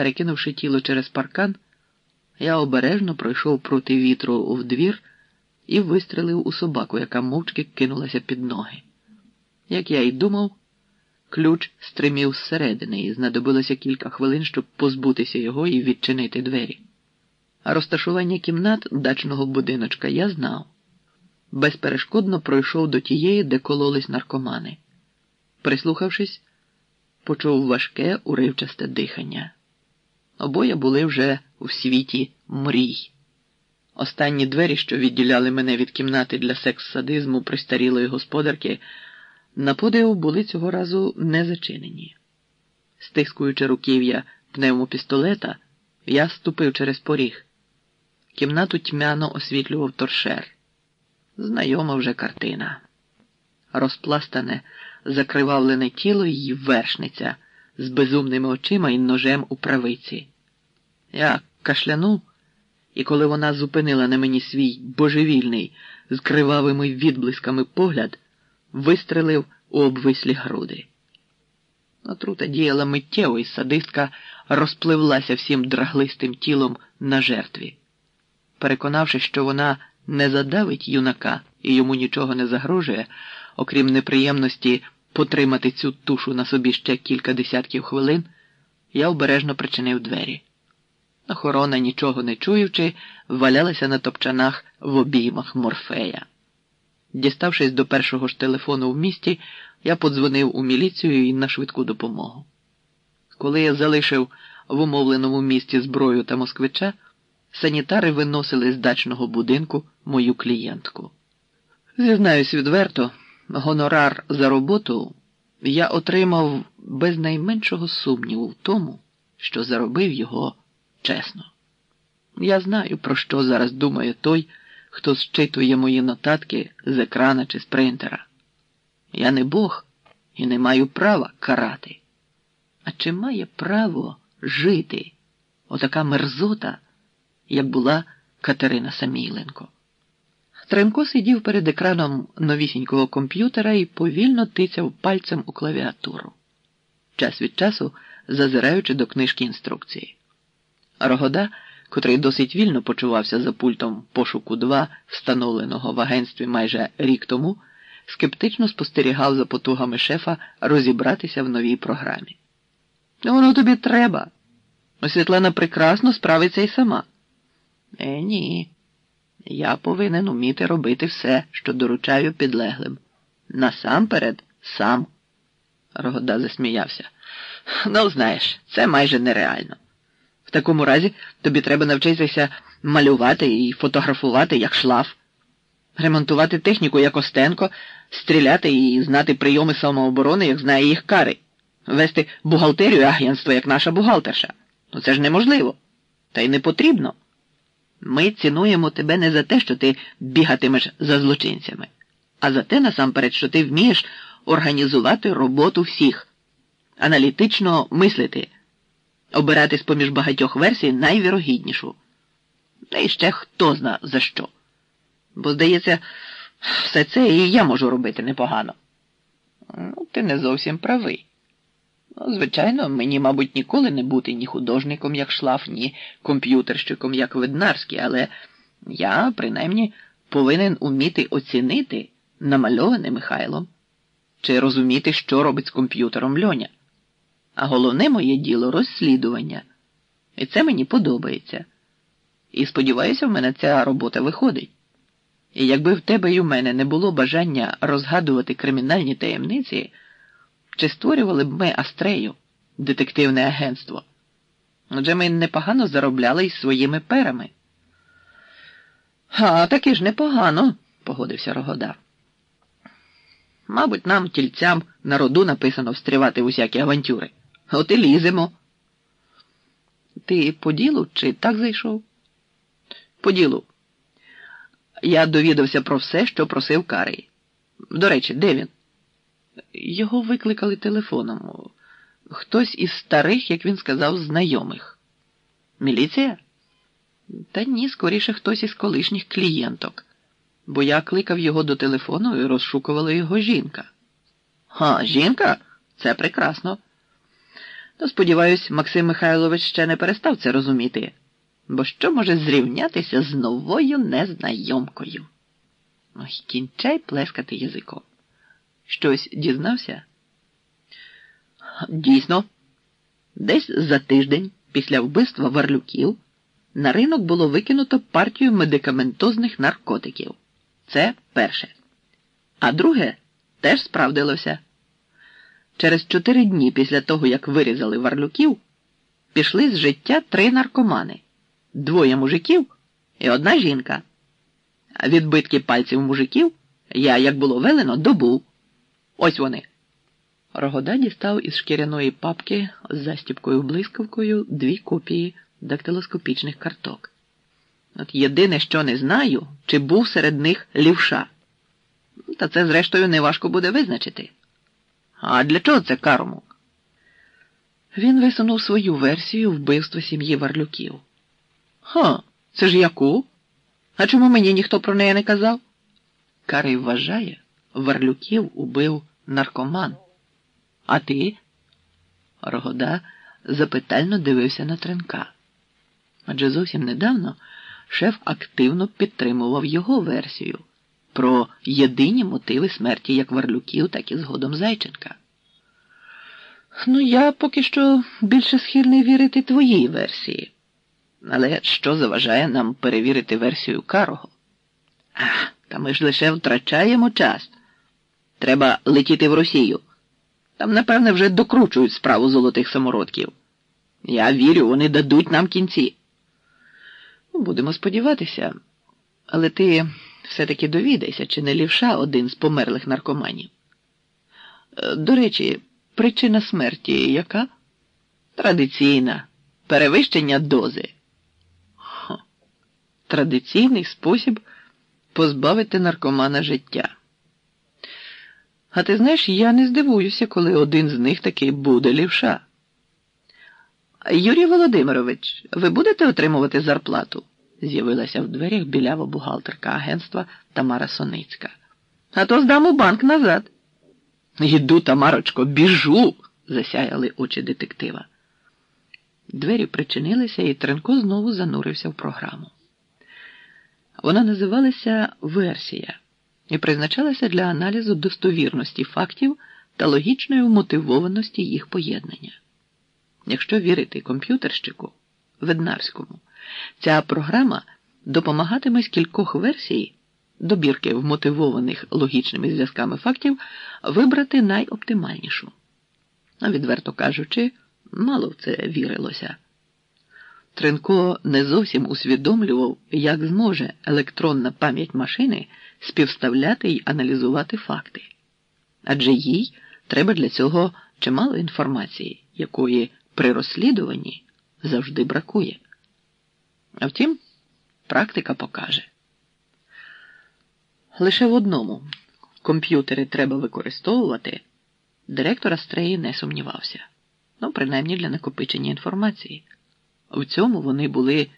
Перекинувши тіло через паркан, я обережно пройшов проти вітру в двір і вистрелив у собаку, яка мовчки кинулася під ноги. Як я й думав, ключ стримів зсередини, і знадобилося кілька хвилин, щоб позбутися його і відчинити двері. А розташування кімнат дачного будиночка я знав. Безперешкодно пройшов до тієї, де кололись наркомани. Прислухавшись, почув важке уривчасте дихання. Обоє були вже у світі мрій. Останні двері, що відділяли мене від кімнати для секс-садизму пристарілої господарки, на подив були цього разу не зачинені. Стискуючи руків'я пневмопістолета, я ступив через поріг. Кімнату тьмяно освітлював торшер. Знайома вже картина. Розпластане, закривавлене тіло її вершниця з безумними очима і ножем у правиці. Я кашлянув, і коли вона зупинила на мені свій божевільний, з кривавими відблисками погляд, вистрелив у обвислі груди. Отрута діяла миттєво, і садистка розпливлася всім драглистим тілом на жертві. Переконавшись, що вона не задавить юнака і йому нічого не загрожує, окрім неприємності потримати цю тушу на собі ще кілька десятків хвилин, я обережно причинив двері. Охорона, нічого не чуючи, валялася на топчанах в обіймах морфея. Діставшись до першого ж телефону в місті, я подзвонив у міліцію і на швидку допомогу. Коли я залишив в умовленому місті зброю та москвича, санітари виносили з дачного будинку мою клієнтку. Зізнаюсь відверто, гонорар за роботу я отримав без найменшого сумніву в тому, що заробив його чесно. Я знаю, про що зараз думає той, хто зчитує мої нотатки з екрана чи з принтера. Я не Бог і не маю права карати. А чи має право жити отака мерзота, як була Катерина Самійленко? Тремко сидів перед екраном новісінького комп'ютера і повільно тицяв пальцем у клавіатуру, час від часу зазираючи до книжки інструкції. Рогода, котрий досить вільно почувався за пультом пошуку 2, встановленого в агентстві майже рік тому, скептично спостерігав за потугами шефа розібратися в новій програмі. Воно тобі треба. Світлана прекрасно справиться й сама. Е, ні. Я повинен уміти робити все, що доручаю підлеглим. Насамперед сам. Рогода засміявся. Ну, знаєш, це майже нереально. В такому разі тобі треба навчитися малювати і фотографувати як шлаф, ремонтувати техніку як Остенко, стріляти і знати прийоми самооборони, як знає їх кари, вести бухгалтерію агентства як наша бухгалтерша. Ну це ж неможливо. Та й не потрібно. Ми цінуємо тебе не за те, що ти бігатимеш за злочинцями, а за те насамперед, що ти вмієш організувати роботу всіх, аналітично мислити, обирати з поміж багатьох версій найвірогіднішу. Та і ще хто зна за що. Бо, здається, все це і я можу робити непогано. Ну, ти не зовсім правий. Ну, звичайно, мені, мабуть, ніколи не бути ні художником, як шлаф, ні комп'ютерщиком, як Виднарський, але я, принаймні, повинен уміти оцінити намальоване Михайлом чи розуміти, що робить з комп'ютером льоня. А головне моє діло розслідування. І це мені подобається. І сподіваюся, в мене ця робота виходить. І якби в тебе і в мене не було бажання розгадувати кримінальні таємниці. Чи створювали б ми Астрею, детективне агентство? Отже ми непогано заробляли із своїми перами. А таки ж непогано, погодився Рогодар. Мабуть, нам, тільцям, на роду написано встрівати усякі авантюри. От і ліземо. Ти по ділу чи так зайшов? По ділу. Я довідався про все, що просив Карий. До речі, де він? Його викликали телефоном. Хтось із старих, як він сказав, знайомих. Міліція? Та ні, скоріше хтось із колишніх клієнток, бо я кликав його до телефону і розшукувала його жінка. А, жінка? Це прекрасно. То, сподіваюсь, Максим Михайлович ще не перестав це розуміти, бо що може зрівнятися з новою незнайомкою? Ой, кінчай плескати язиком. Щось дізнався? Дійсно, десь за тиждень після вбивства варлюків на ринок було викинуто партію медикаментозних наркотиків. Це перше. А друге теж справдилося. Через чотири дні після того, як вирізали варлюків, пішли з життя три наркомани двоє мужиків і одна жінка. Відбитки пальців мужиків я, як було велено, добув. Ось вони. Рогода дістав із шкіряної папки з застіпкою блискавкою дві копії дактилоскопічних карток. От єдине, що не знаю, чи був серед них лівша. Та це, зрештою, неважко буде визначити. А для чого це карому? Він висунув свою версію вбивства сім'ї Варлюків. Ха, це ж яку? А чому мені ніхто про неї не казав? Карий вважає, Варлюків убив наркоман. А ти? Рогода запитально дивився на тренка. Адже зовсім недавно шеф активно підтримував його версію про єдині мотиви смерті як Варлюків, так і згодом Зайченка. Ну, я поки що більше схильний вірити твоїй версії. Але що заважає нам перевірити версію Карого? А, та ми ж лише втрачаємо час. Треба летіти в Росію. Там, напевне, вже докручують справу золотих самородків. Я вірю, вони дадуть нам кінці. Будемо сподіватися, але ти все-таки довідайся, чи не лівша один з померлих наркоманів. Е, До речі, причина смерті яка? Традиційна перевищення дози. Хо. Традиційний спосіб позбавити наркомана життя. А ти знаєш, я не здивуюся, коли один з них таки буде лівша. Юрій Володимирович, ви будете отримувати зарплату? З'явилася в дверях білява бухгалтерка агентства Тамара Соницька. А то здам у банк назад. Йду, Тамарочко, біжу, засяяли очі детектива. Двері причинилися, і Тренко знову занурився в програму. Вона називалася Версія і призначалася для аналізу достовірності фактів та логічної вмотивованості їх поєднання. Якщо вірити комп'ютерщику Веднарському, ця програма допомагатиме з кількох версій добірки вмотивованих логічними зв'язками фактів вибрати найоптимальнішу. А відверто кажучи, мало в це вірилося. Тренко не зовсім усвідомлював, як зможе електронна пам'ять машини співставляти й аналізувати факти. Адже їй треба для цього чимало інформації, якої при розслідуванні завжди бракує. А втім, практика покаже. Лише в одному комп'ютери треба використовувати, директор Астреї не сумнівався, ну, принаймні для накопичення інформації. В цьому вони були